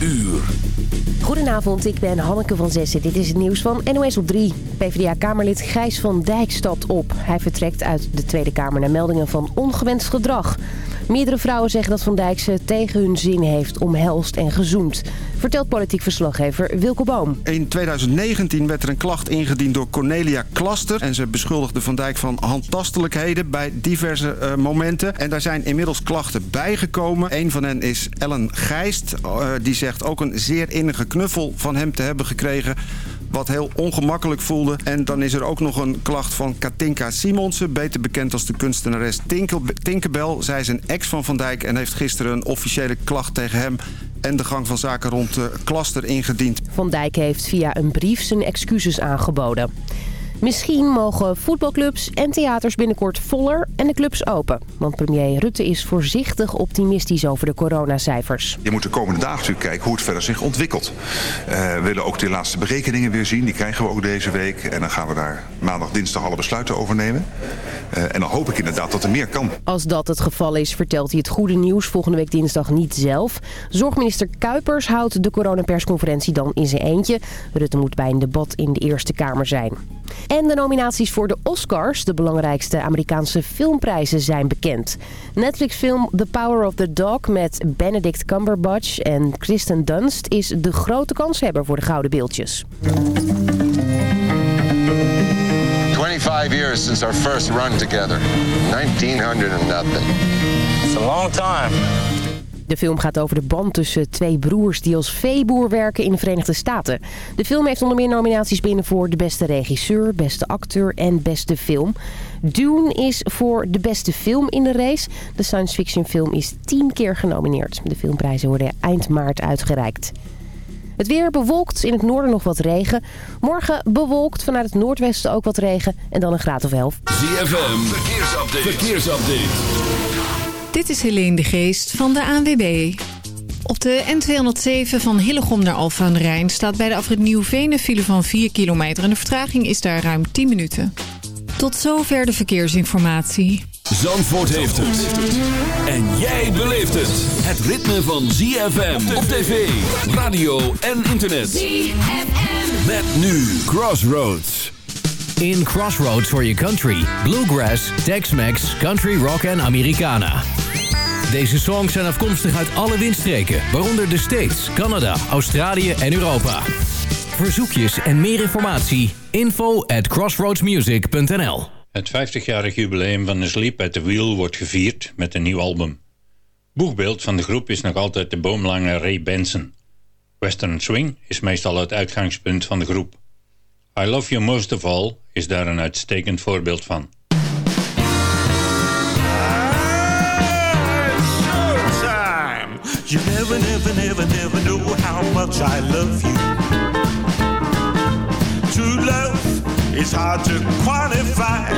uur. Goedenavond, ik ben Hanneke van Zessen. Dit is het nieuws van NOS op 3. PvdA-kamerlid Gijs van Dijk stapt op. Hij vertrekt uit de Tweede Kamer naar meldingen van ongewenst gedrag. Meerdere vrouwen zeggen dat Van Dijk ze tegen hun zin heeft omhelst en gezoend. Vertelt politiek verslaggever Wilco Boom. In 2019 werd er een klacht ingediend door Cornelia Klaster. En ze beschuldigde Van Dijk van handtastelijkheden bij diverse uh, momenten. En daar zijn inmiddels klachten bijgekomen. Een van hen is Ellen Geist. Uh, die zegt ook een zeer innige knuffel van hem te hebben gekregen wat heel ongemakkelijk voelde. En dan is er ook nog een klacht van Katinka Simonsen, beter bekend als de kunstenares Tinkel, Tinkerbell. Zij is een ex van Van Dijk en heeft gisteren een officiële klacht tegen hem en de gang van zaken rond de klaster ingediend. Van Dijk heeft via een brief zijn excuses aangeboden. Misschien mogen voetbalclubs en theaters binnenkort voller en de clubs open. Want premier Rutte is voorzichtig optimistisch over de coronacijfers. Je moet de komende dagen natuurlijk kijken hoe het verder zich ontwikkelt. Uh, we willen ook de laatste berekeningen weer zien. Die krijgen we ook deze week. En dan gaan we daar maandag, dinsdag alle besluiten over nemen. Uh, en dan hoop ik inderdaad dat er meer kan. Als dat het geval is, vertelt hij het goede nieuws volgende week dinsdag niet zelf. Zorgminister Kuipers houdt de coronapersconferentie dan in zijn eentje. Rutte moet bij een debat in de Eerste Kamer zijn. En de nominaties voor de Oscars, de belangrijkste Amerikaanse filmprijzen, zijn bekend. Netflix-film The Power of the Dog met Benedict Cumberbatch en Kristen Dunst is de grote kanshebber voor de gouden beeldjes. 25 years since our first run together. 1900 and nothing. It's a long time. De film gaat over de band tussen twee broers die als veeboer werken in de Verenigde Staten. De film heeft onder meer nominaties binnen voor de beste regisseur, beste acteur en beste film. Dune is voor de beste film in de race. De science fiction film is tien keer genomineerd. De filmprijzen worden eind maart uitgereikt. Het weer bewolkt, in het noorden nog wat regen. Morgen bewolkt, vanuit het noordwesten ook wat regen en dan een graad of 11. ZFM, verkeersupdate. verkeersupdate. Dit is Helene de Geest van de ANWB. Op de N207 van Hillegom naar Alphen aan de Rijn... staat bij de afrit Nieuwveen een file van 4 kilometer... en de vertraging is daar ruim 10 minuten. Tot zover de verkeersinformatie. Zandvoort heeft het. En jij beleeft het. Het ritme van ZFM op tv, radio en internet. ZFM. Met nu Crossroads. In Crossroads for your country. Bluegrass, Tex-Mex, Country Rock en Americana. Deze songs zijn afkomstig uit alle windstreken, waaronder de States, Canada, Australië en Europa. Verzoekjes en meer informatie, info at crossroadsmusic.nl Het 50-jarig jubileum van Sleep at the Wheel wordt gevierd met een nieuw album. Boegbeeld van de groep is nog altijd de boomlange Ray Benson. Western Swing is meestal het uitgangspunt van de groep. I Love You Most of All is daar een uitstekend voorbeeld van. You never, never, never, never know how much I love you. True love is hard to quantify.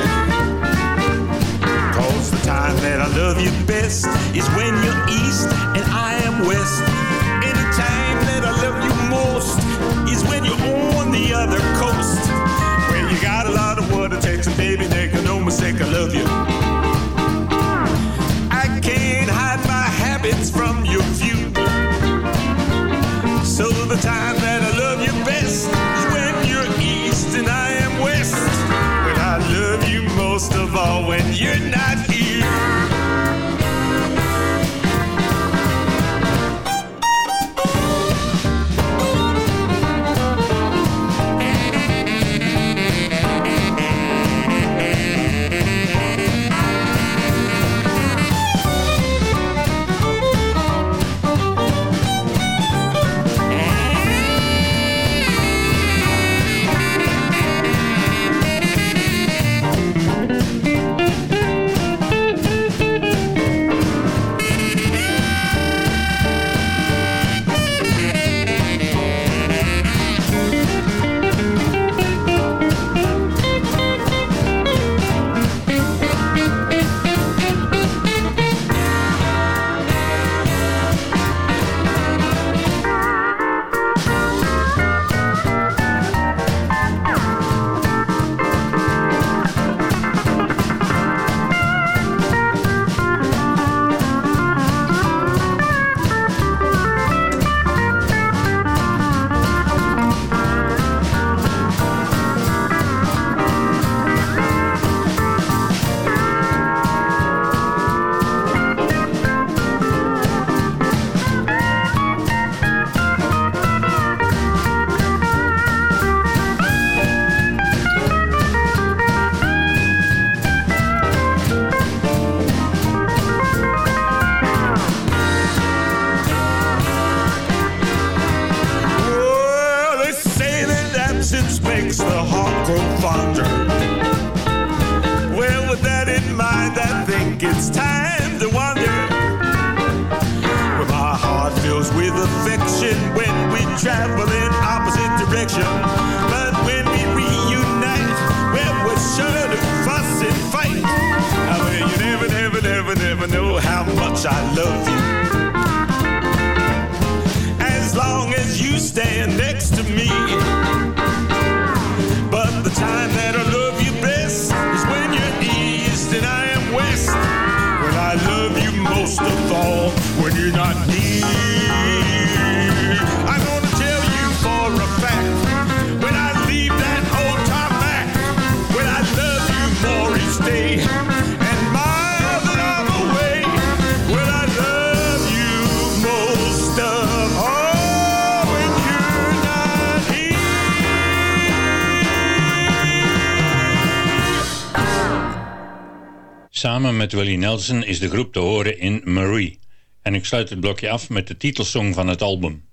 Cause the time that I love you best is when you're east and I am west. Any time that I love you most is when you're on the other coast. So the time in mind that think it's time to wander. Well, my heart fills with affection when we travel in opposite directions. Samen met Willie Nelson is de groep te horen in Marie. En ik sluit het blokje af met de titelsong van het album.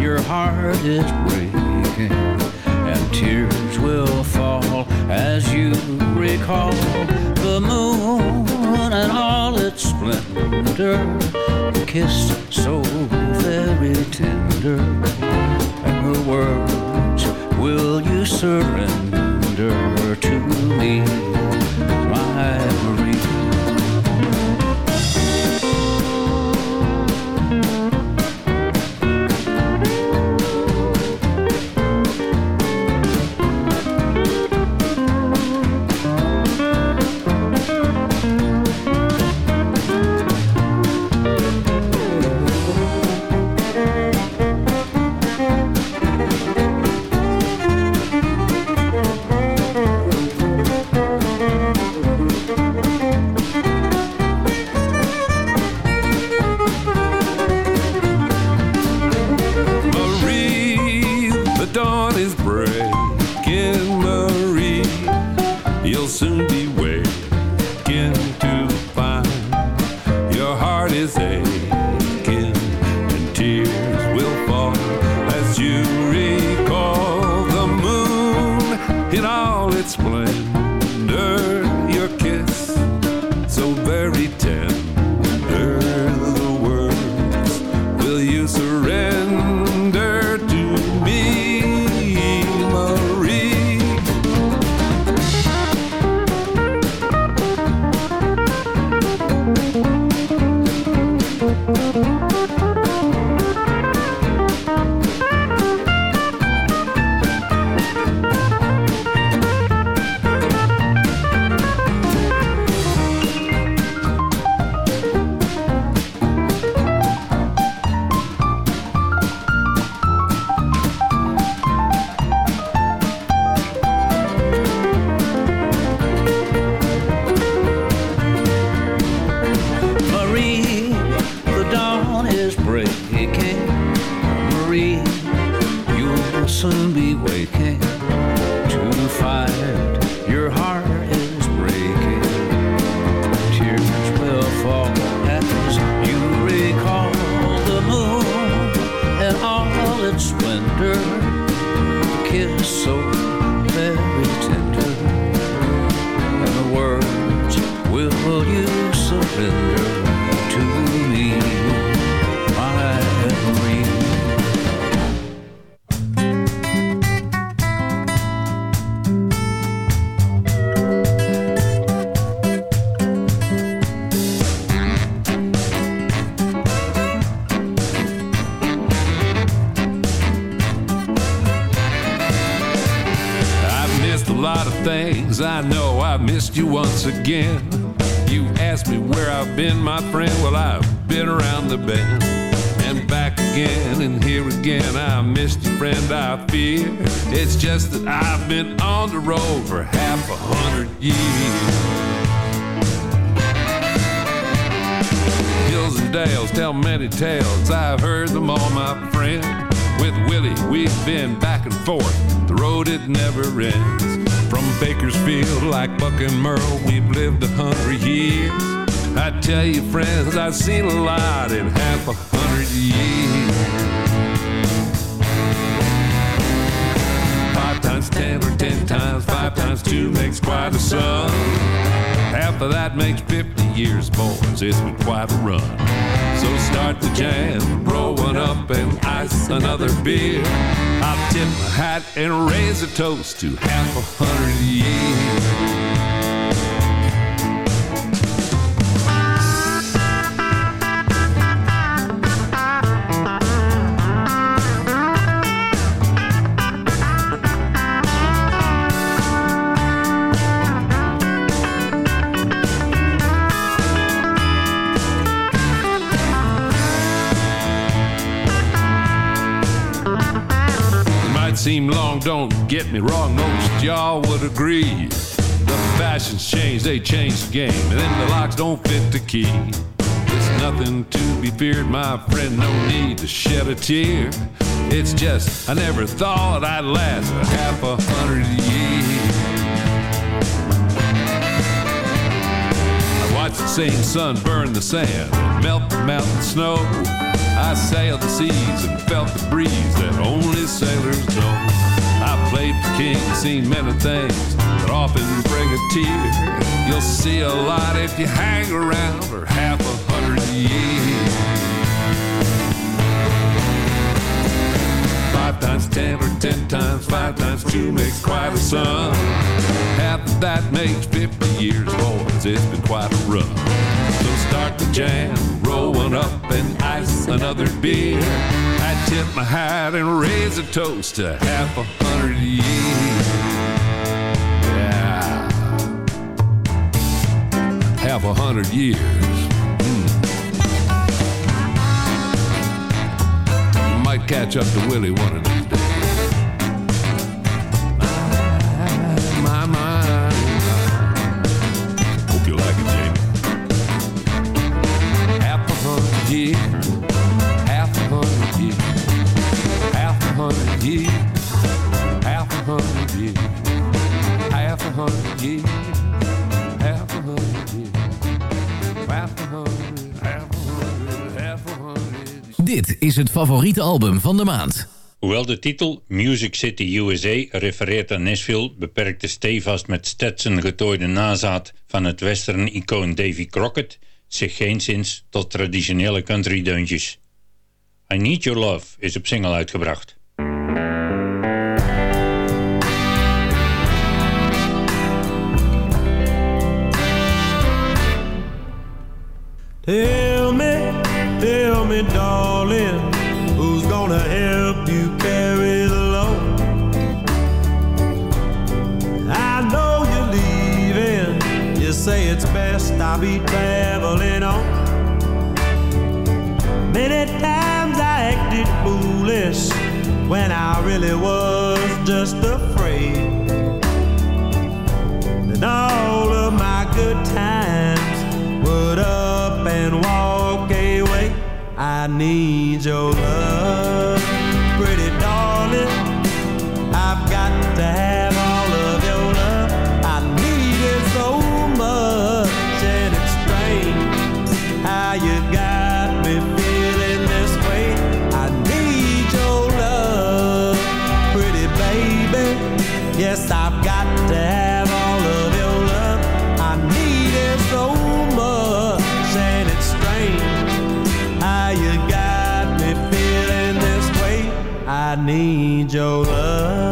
your heart is breaking, and tears will fall as you recall the moon and all its splendor, kissed so very tender, and the words, Will you surrender to me, my Marie? Missed you once again. You asked me where I've been, my friend. Well, I've been around the bend and back again and here again. I missed you, friend, I fear. It's just that I've been Bakersfield, like Buck and Merle, we've lived a hundred years. I tell you, friends, I've seen a lot in half a hundred years. Five times ten or ten times five times two makes quite a sum. Half of that makes 50 years, boys. It's been quite a run. So start the jam, roll one up and ice another beer. I'll tip my hat and raise a toast to half a hundred years. Don't get me wrong, most y'all would agree. The fashions change, they change the game, and then the locks don't fit the key. It's nothing to be feared, my friend, no need to shed a tear. It's just, I never thought I'd last a half a hundred years. I watched the same sun burn the sand, melt the mountain snow. I sailed the seas and felt the breeze that only sailors know. Played king, seen many things that often bring a tear. You'll see a lot if you hang around for half a hundred years. Five times ten or ten times five times two makes quite a sum. Half that makes 50 years, boys. It's been quite a run. So start the jam, roll one up and ice another beer. I tip my hat and raise a toast to half a hundred years. Yeah. Half a hundred years. Hmm. Might catch up to Willie one of these days. Is het favoriete album van de maand. Hoewel de titel Music City USA refereert aan Nashville... beperkt de stevast met Stetson getooide nazaat van het western-icoon Davy Crockett... zich geenszins tot traditionele country-deuntjes. I Need Your Love is op single uitgebracht. Me, darling, who's gonna help you carry the load? I know you're leaving. You say it's best I be traveling on. Many times I acted foolish when I really was just afraid. And all of my good times would away. I need your love, pretty darling. I've got to have all of your love. I need it so much, and it's strange how you got me feeling this way. I need your love, pretty baby. Yes, I've got to your love.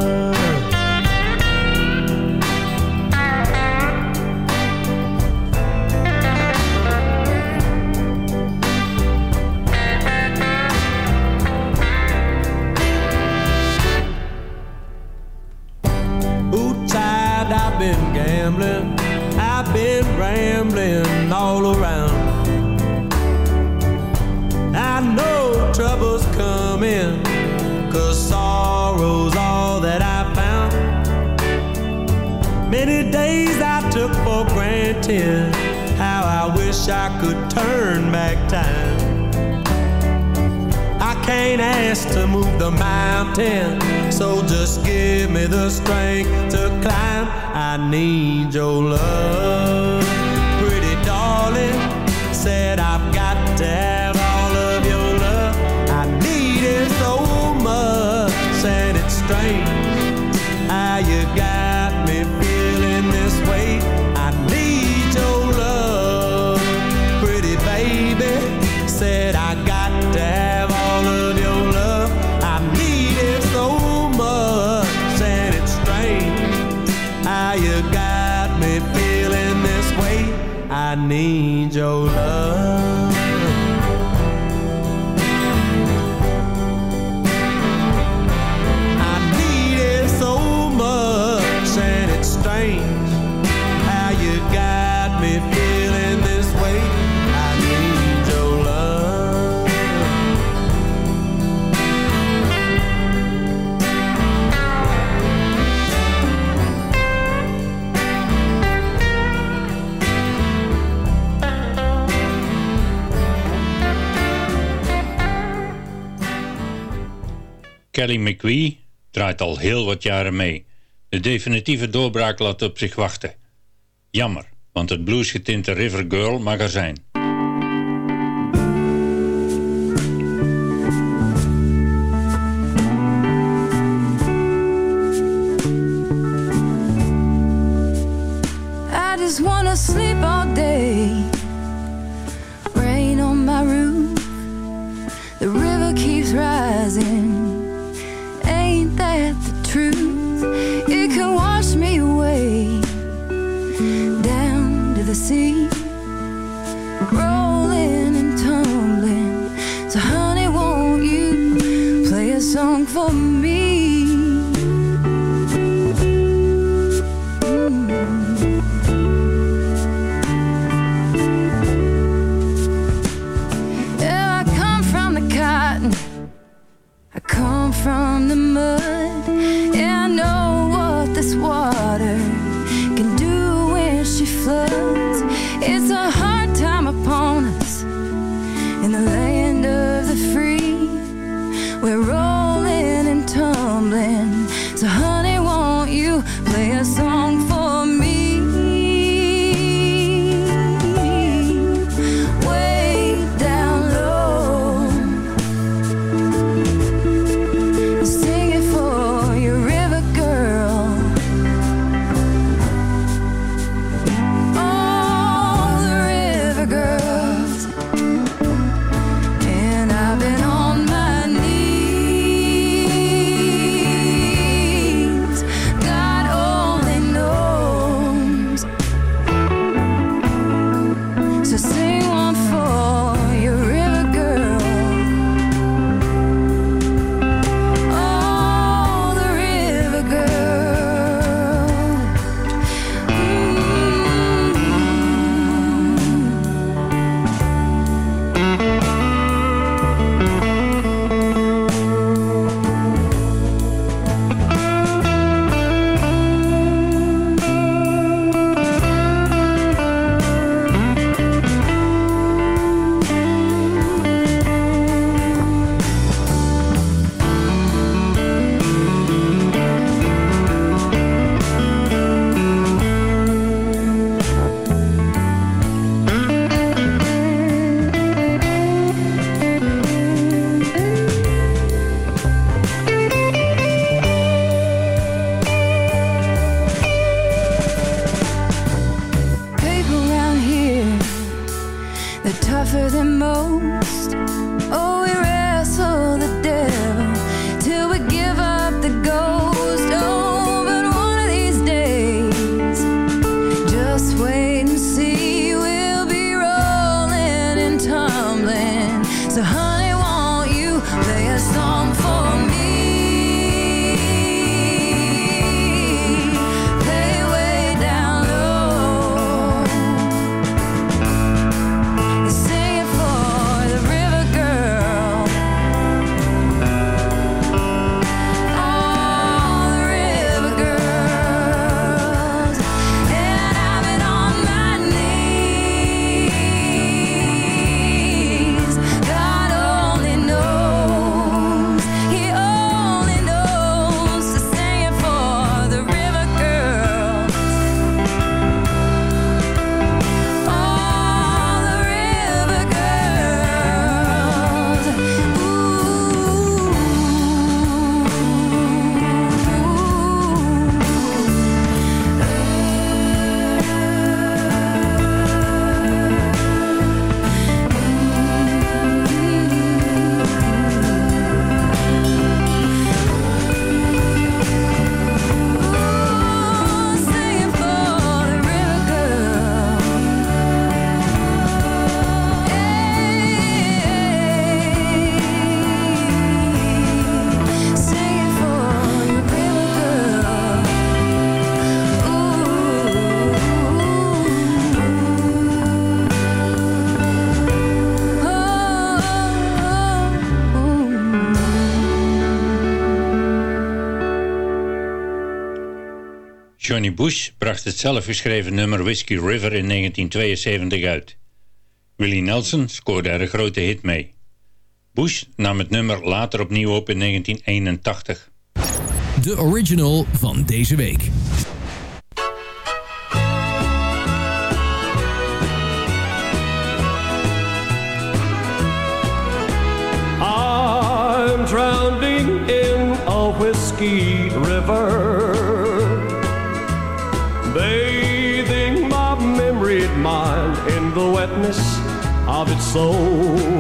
how I wish I could turn back time. I can't ask to move the mountain, so just give me the strength to climb. I need your love. Kelly McQueen draait al heel wat jaren mee. De definitieve doorbraak laat op zich wachten. Jammer, want het bluesgetinte River Girl mag er zijn. rising Johnny Bush bracht het zelfgeschreven nummer Whiskey River in 1972 uit. Willie Nelson scoorde er een grote hit mee. Bush nam het nummer later opnieuw op in 1981. De original van deze week. I'm drowning in a whiskey river, soul.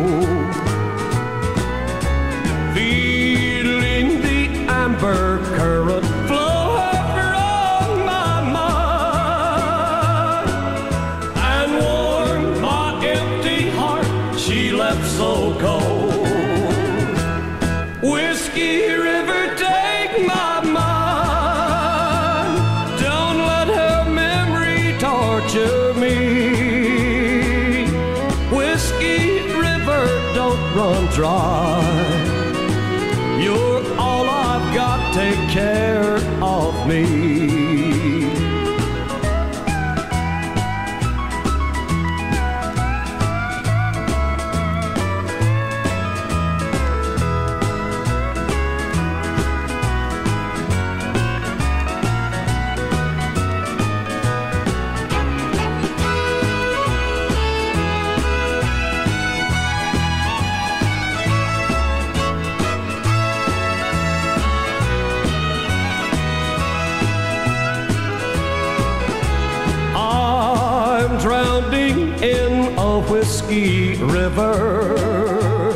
River,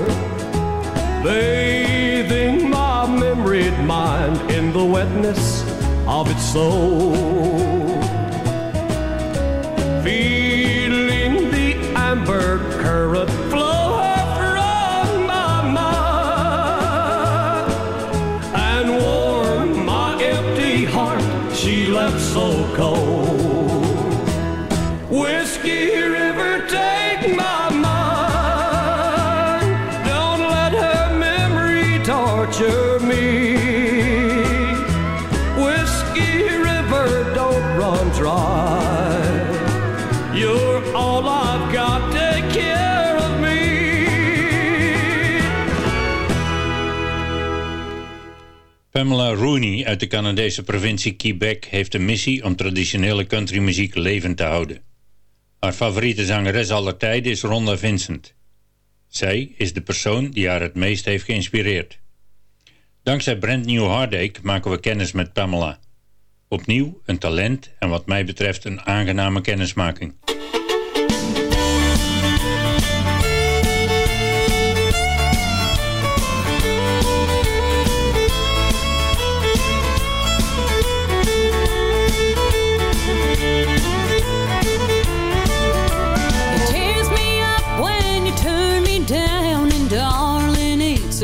bathing my memoried mind in the wetness of its soul. Feeling the amber current flow around my mind and warm my empty heart. She left so cold. Whiskey Pamela Rooney uit de Canadese provincie Quebec heeft een missie om traditionele countrymuziek levend te houden. Haar favoriete zangeres aller tijden is Rhonda Vincent. Zij is de persoon die haar het meest heeft geïnspireerd. Dankzij Brand New Heartache maken we kennis met Pamela. Opnieuw een talent en wat mij betreft een aangename kennismaking.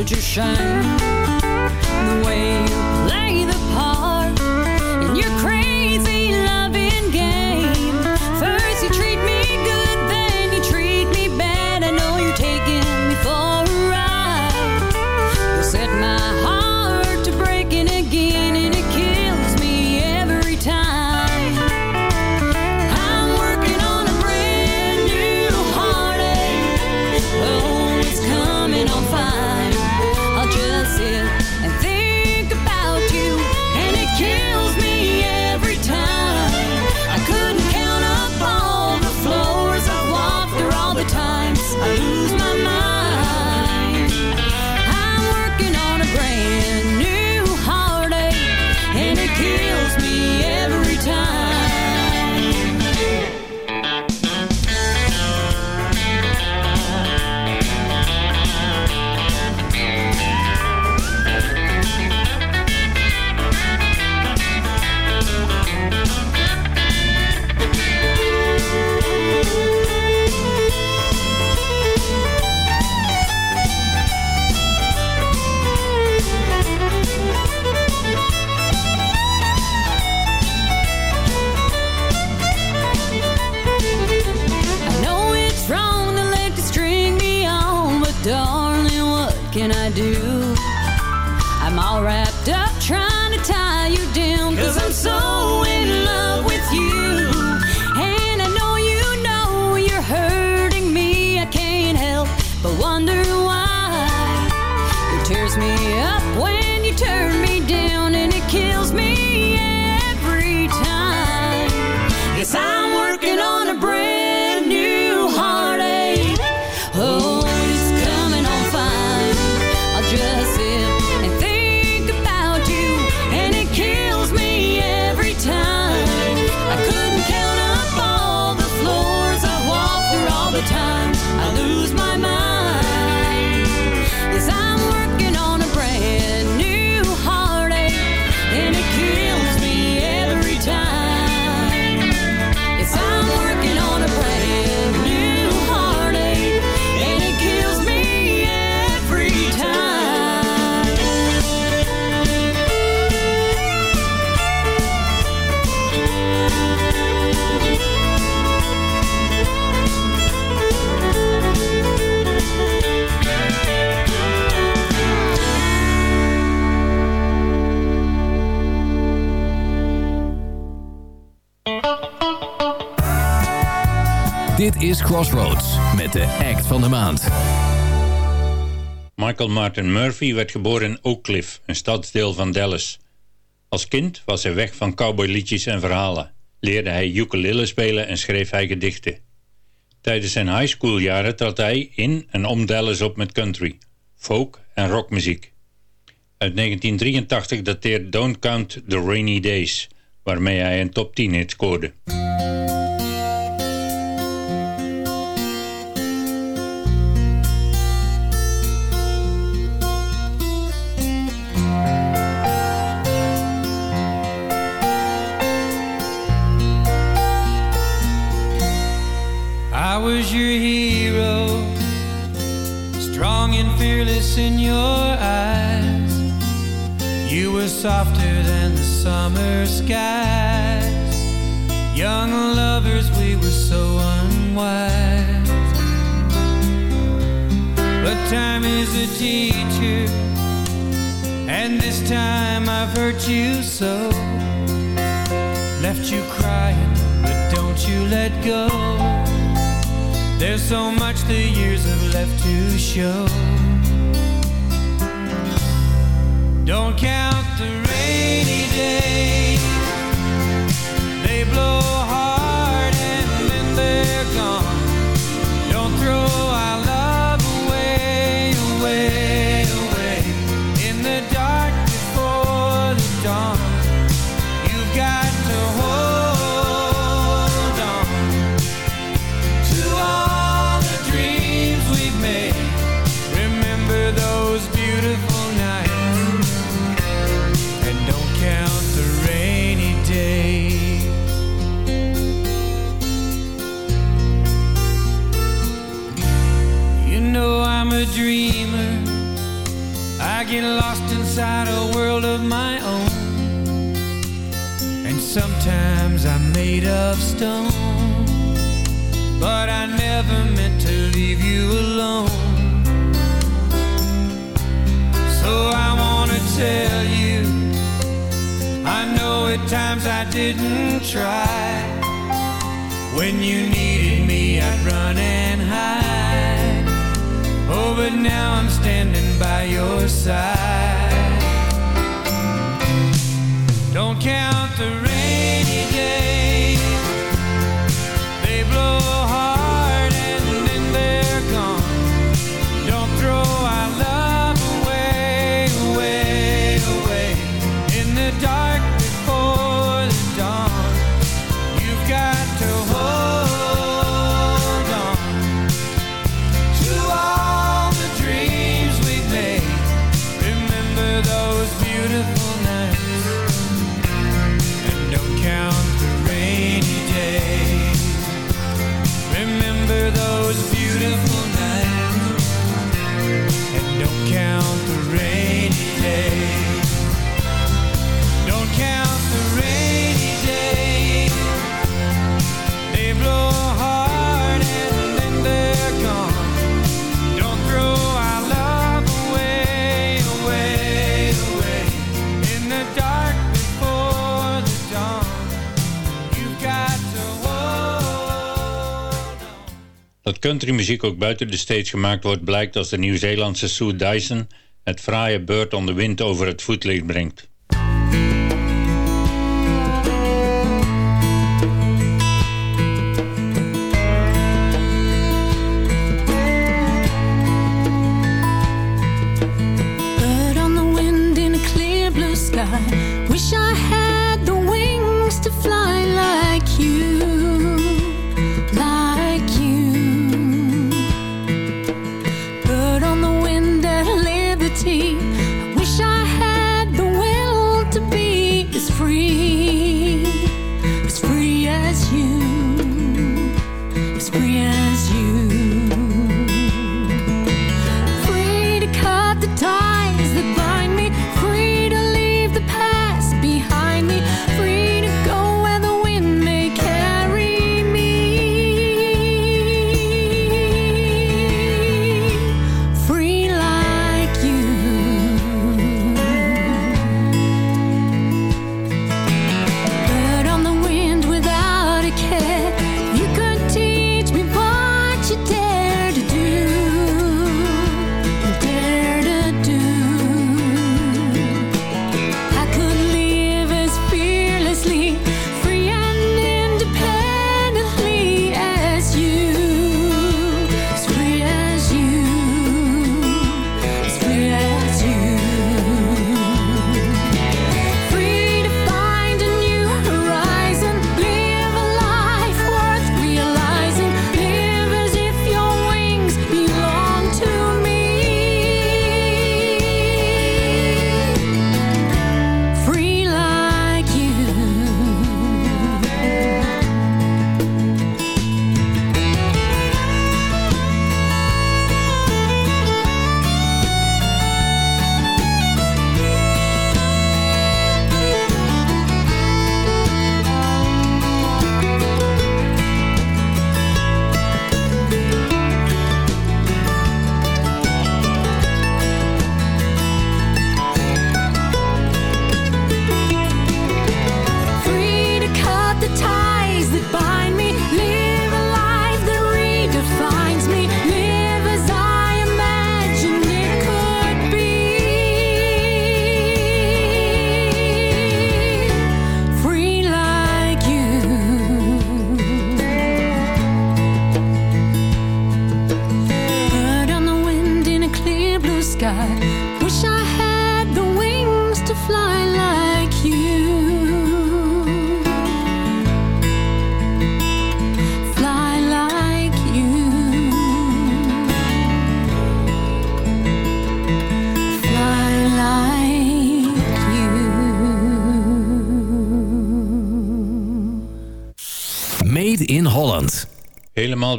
Darling, it's Dit is Crossroads met de act van de maand. Michael Martin Murphy werd geboren in Oak Cliff, een stadsdeel van Dallas. Als kind was hij weg van cowboyliedjes en verhalen. Leerde hij ukulele spelen en schreef hij gedichten. Tijdens zijn high schooljaren trad hij in en om Dallas op met country, folk en rockmuziek. Uit 1983 dateert Don't Count the Rainy Days, waarmee hij een top 10 hit scoorde. Was your hero, strong and fearless in your eyes. You were softer than the summer skies. Young lovers, we were so unwise. But time is a teacher, and this time I've hurt you so. Left you crying, but don't you let go. There's so much the years have left to show. Don't count the rainy days. They blow hard and then they're gone. Sometimes I'm made of stone. But I never meant to leave you alone. So I wanna tell you, I know at times I didn't try. When you needed me, I'd run and hide. Oh, but now I'm standing by your side. Don't count the days. They blow countrymuziek ook buiten de steeds gemaakt wordt... blijkt als de Nieuw-Zeelandse Sue Dyson het fraaie Bird on the Wind over het voetlicht brengt.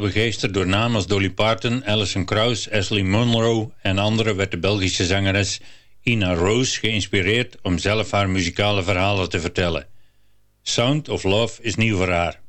Begeesterd door namen als Dolly Parton, Alison Krauss, Ashley Monroe en anderen werd de Belgische zangeres Ina Rose geïnspireerd om zelf haar muzikale verhalen te vertellen. Sound of Love is nieuw voor haar.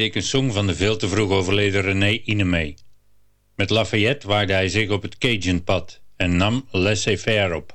ik een song van de veel te vroeg overleden René Inemee. Met Lafayette waarde hij zich op het Cajun-pad en nam Laissez-faire op.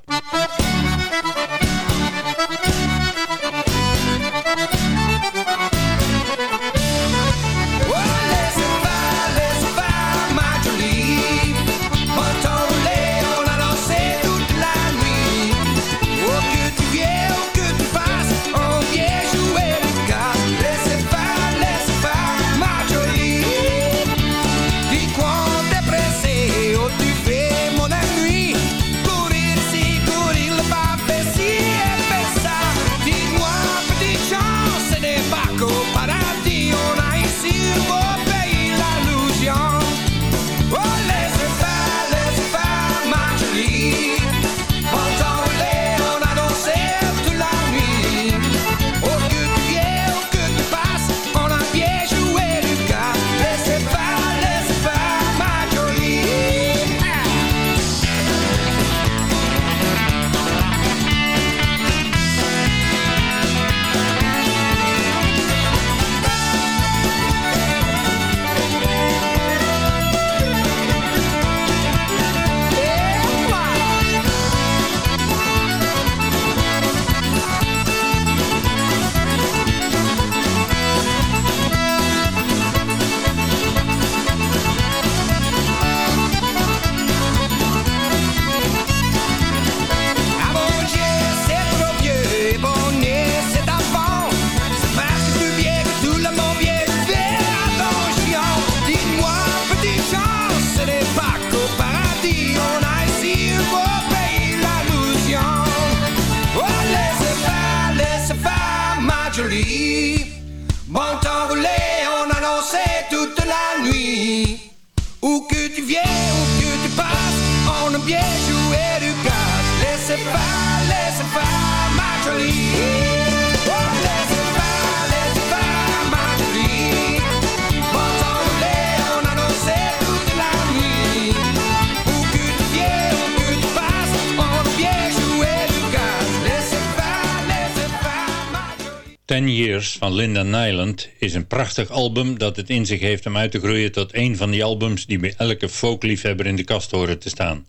Linda Nyland is een prachtig album dat het in zich heeft om uit te groeien tot een van die albums die bij elke folkliefhebber in de kast horen te staan.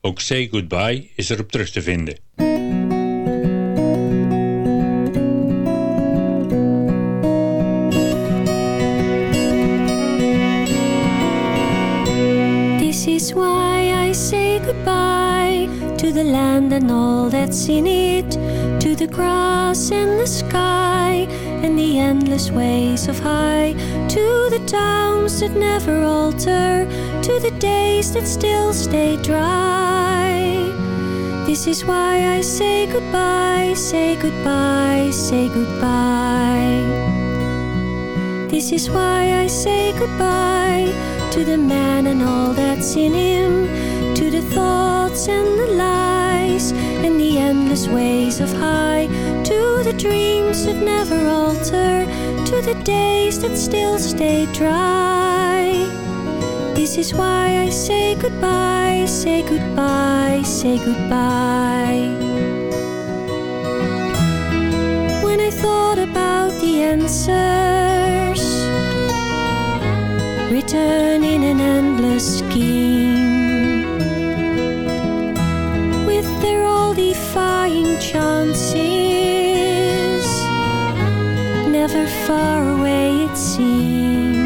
Ook Say Goodbye is erop terug te vinden. This is why I say goodbye to the land and all that's in it, to the grass and the sky, and the endless ways of high, to the towns that never alter, to the days that still stay dry. This is why I say goodbye, say goodbye, say goodbye. This is why I say goodbye to the man and all that's in him thoughts and the lies and the endless ways of high. To the dreams that never alter to the days that still stay dry. This is why i say goodbye say goodbye say goodbye. When i thought about the answers written in an endless scheme. All defying chances, never far away it seems.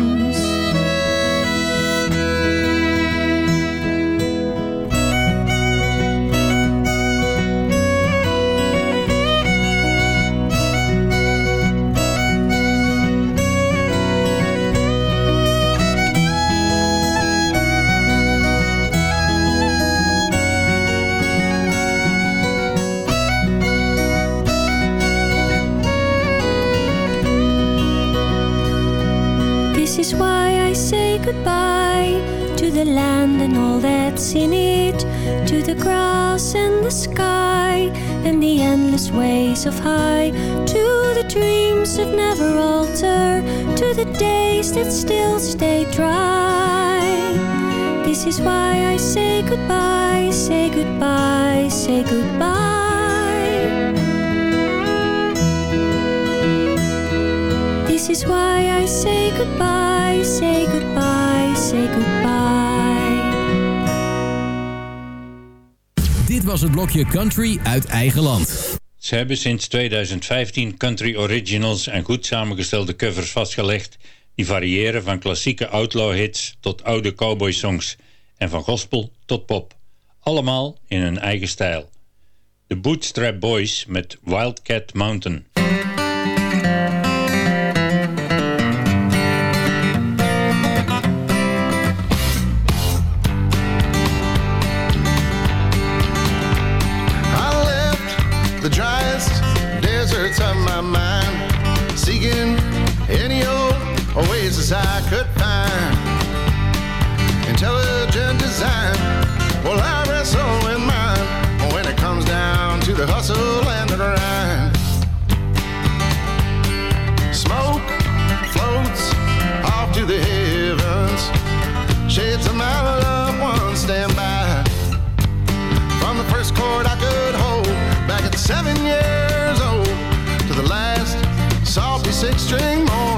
Goodbye to the land and all that's in it, to the grass and the sky and the endless ways of high, to the dreams that never alter, to the days that still stay dry. This is why I say goodbye, say goodbye, say goodbye. Is why I say goodbye, say goodbye, say goodbye. Dit was het blokje Country uit eigen land. Ze hebben sinds 2015 country originals en goed samengestelde covers vastgelegd die variëren van klassieke outlaw hits tot oude cowboy songs en van gospel tot pop. Allemaal in hun eigen stijl. De Bootstrap Boys met Wildcat Mountain. The hustle and the grind. Smoke floats off to the heavens, shades of my loved ones stand by from the first chord I could hold back at seven years old to the last salty six string mournful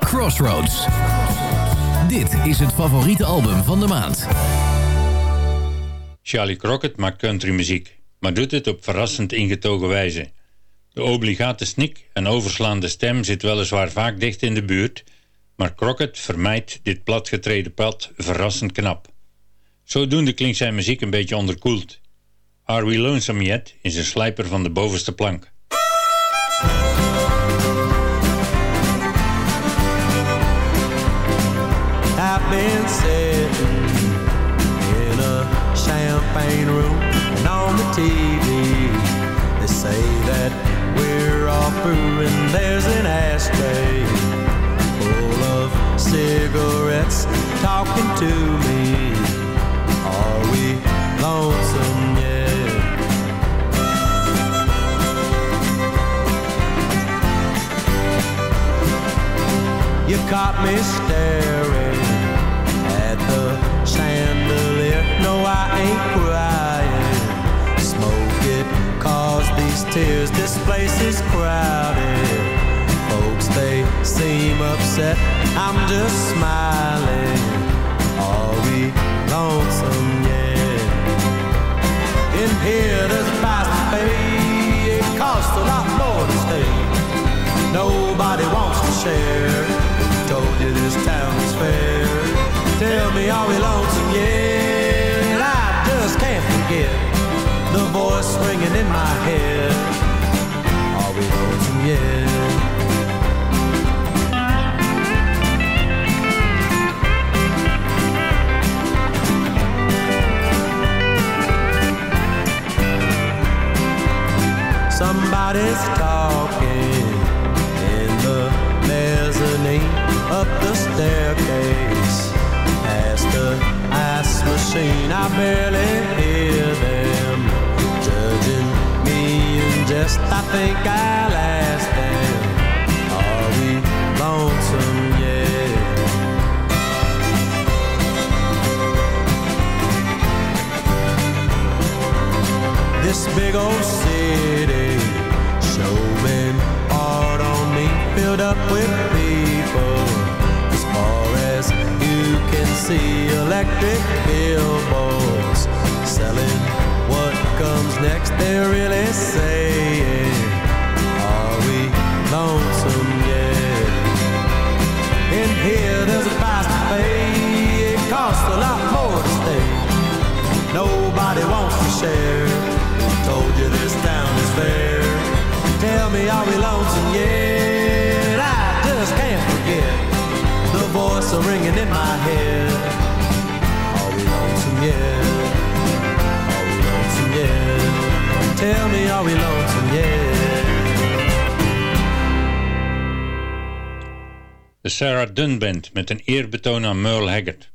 Crossroads. Dit is het favoriete album van de maand. Charlie Crockett maakt countrymuziek, maar doet het op verrassend ingetogen wijze. De obligate snik en overslaande stem zit weliswaar vaak dicht in de buurt, maar Crockett vermijdt dit platgetreden pad verrassend knap. Zodoende klinkt zijn muziek een beetje onderkoeld. Are We Lonesome Yet is een slijper van de bovenste plank. Been sitting in a champagne room and on the TV. They say that we're all through and there's an ashtray full of cigarettes talking to me. Are we lonesome yet? You caught me staring tears. This place is crowded. Folks, they seem upset. I'm just smiling. Are we lonesome yet? In here, there's a price pay. It costs a lot more to stay. Nobody wants to share. Told you this town is fair. Tell me, are we lonesome yet? I just can't forget the voice ringing in my head. Somebody's talking in the mezzanine up the staircase past the ice machine. I barely hear in jest. I think I'll ask them, Are we lonesome yet? This big old city showing hard on me, filled up with people. As far as you can see, electric billboards selling comes next. They're really saying, Are we lonesome yet? In here, there's a price to pay. It costs a lot more to stay. Nobody wants to share. Told you this town is fair. Tell me, are we lonesome yet? I just can't forget the voice ringing in my head. Are we lonesome yet? Yet? Tell me, are we lonesome yet? De Sarah Dunn Band met een eerbetoon aan Merle Haggard.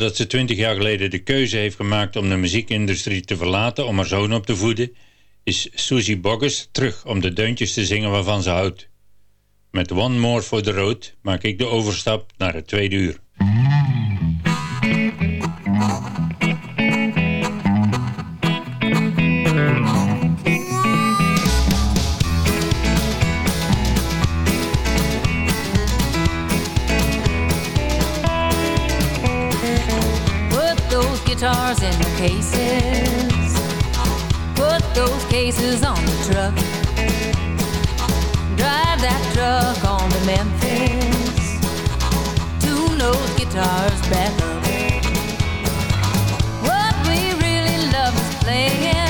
Nadat ze twintig jaar geleden de keuze heeft gemaakt om de muziekindustrie te verlaten om haar zoon op te voeden, is Susie Boggers terug om de deuntjes te zingen waarvan ze houdt. Met One More for the Road maak ik de overstap naar het tweede uur. guitars in cases. Put those cases on the truck. Drive that truck on to Memphis. Two nose guitars back up. What we really love is playing.